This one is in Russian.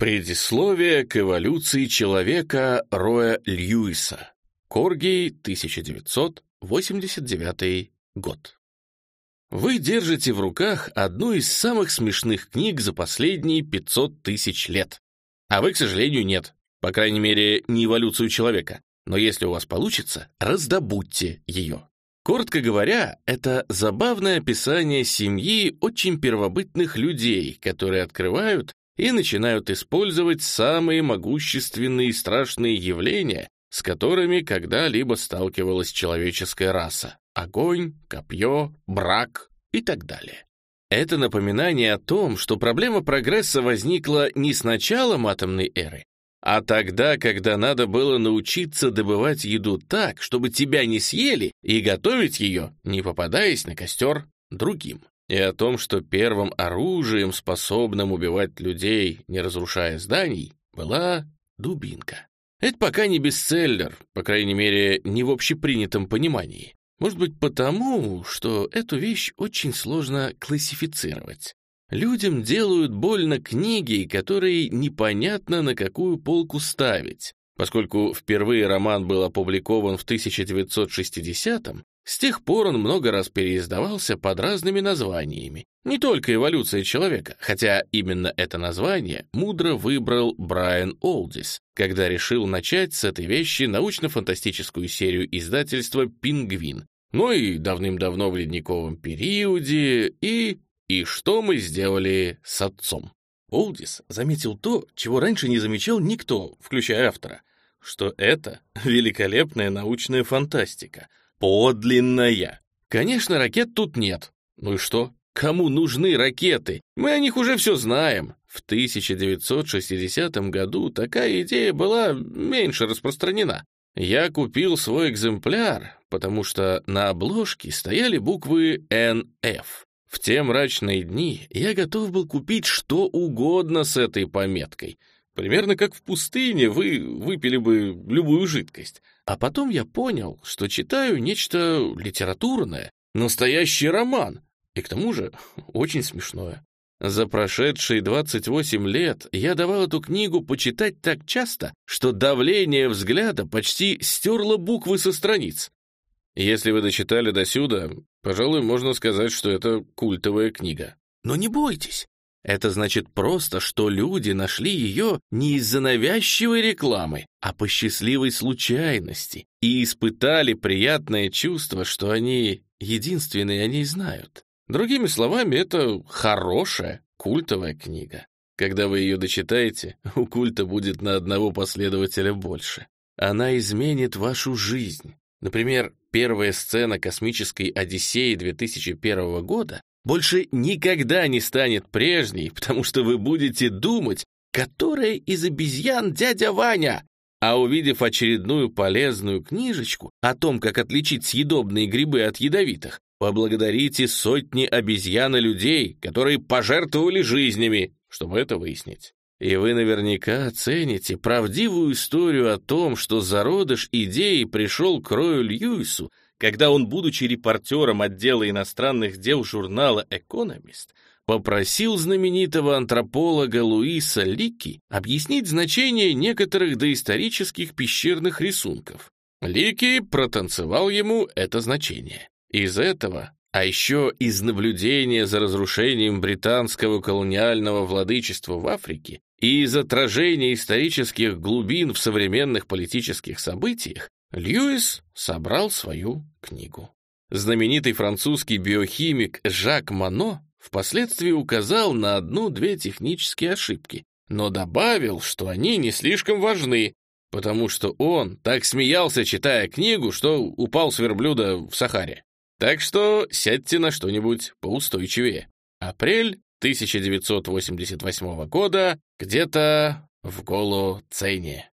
Предисловие к эволюции человека Роя Льюиса. Корги, 1989 год. Вы держите в руках одну из самых смешных книг за последние 500 тысяч лет. А вы, к сожалению, нет. По крайней мере, не эволюцию человека. Но если у вас получится, раздобудьте ее. Коротко говоря, это забавное описание семьи очень первобытных людей, которые открывают и начинают использовать самые могущественные и страшные явления, с которыми когда-либо сталкивалась человеческая раса — огонь, копье, брак и так далее. Это напоминание о том, что проблема прогресса возникла не с началом атомной эры, а тогда, когда надо было научиться добывать еду так, чтобы тебя не съели, и готовить ее, не попадаясь на костер другим и о том, что первым оружием, способным убивать людей, не разрушая зданий, была дубинка. Это пока не бестселлер, по крайней мере, не в общепринятом понимании. Может быть, потому, что эту вещь очень сложно классифицировать. Людям делают больно книги, которые непонятно на какую полку ставить. Поскольку впервые роман был опубликован в 1960-м, с тех пор он много раз переиздавался под разными названиями. Не только «Эволюция человека», хотя именно это название мудро выбрал Брайан Олдис, когда решил начать с этой вещи научно-фантастическую серию издательства «Пингвин». Ну и давным-давно в ледниковом периоде, и... И что мы сделали с отцом? Олдис заметил то, чего раньше не замечал никто, включая автора, что это великолепная научная фантастика — Подлинная. Конечно, ракет тут нет. Ну и что? Кому нужны ракеты? Мы о них уже все знаем. В 1960 году такая идея была меньше распространена. Я купил свой экземпляр, потому что на обложке стояли буквы «НФ». В те мрачные дни я готов был купить что угодно с этой пометкой — Примерно как в пустыне вы выпили бы любую жидкость. А потом я понял, что читаю нечто литературное, настоящий роман, и к тому же очень смешное. За прошедшие 28 лет я давал эту книгу почитать так часто, что давление взгляда почти стерло буквы со страниц. Если вы дочитали до сюда, пожалуй, можно сказать, что это культовая книга. Но не бойтесь, это значит просто, что люди нашли ее не из-за навязчивой рекламы, а по счастливой случайности и испытали приятное чувство, что они единственные о ней знают. Другими словами, это хорошая культовая книга. Когда вы ее дочитаете, у культа будет на одного последователя больше. Она изменит вашу жизнь. Например, первая сцена космической Одиссеи 2001 года больше никогда не станет прежней, потому что вы будете думать, которая из обезьян дядя Ваня. А увидев очередную полезную книжечку о том, как отличить съедобные грибы от ядовитых, поблагодарите сотни обезьян и людей, которые пожертвовали жизнями, чтобы это выяснить. И вы наверняка оцените правдивую историю о том, что зародыш идеи пришел к Рою Льюису когда он, будучи репортером отдела иностранных дел журнала «Экономист», попросил знаменитого антрополога Луиса Лики объяснить значение некоторых доисторических пещерных рисунков. Лики протанцевал ему это значение. Из этого, а еще из наблюдения за разрушением британского колониального владычества в Африке и из отражения исторических глубин в современных политических событиях, Льюис собрал свою книгу. Знаменитый французский биохимик Жак Мано впоследствии указал на одну-две технические ошибки, но добавил, что они не слишком важны, потому что он так смеялся, читая книгу, что упал с верблюда в Сахаре. Так что сядьте на что-нибудь поустойчивее. Апрель 1988 года где-то в Голо-Цейне.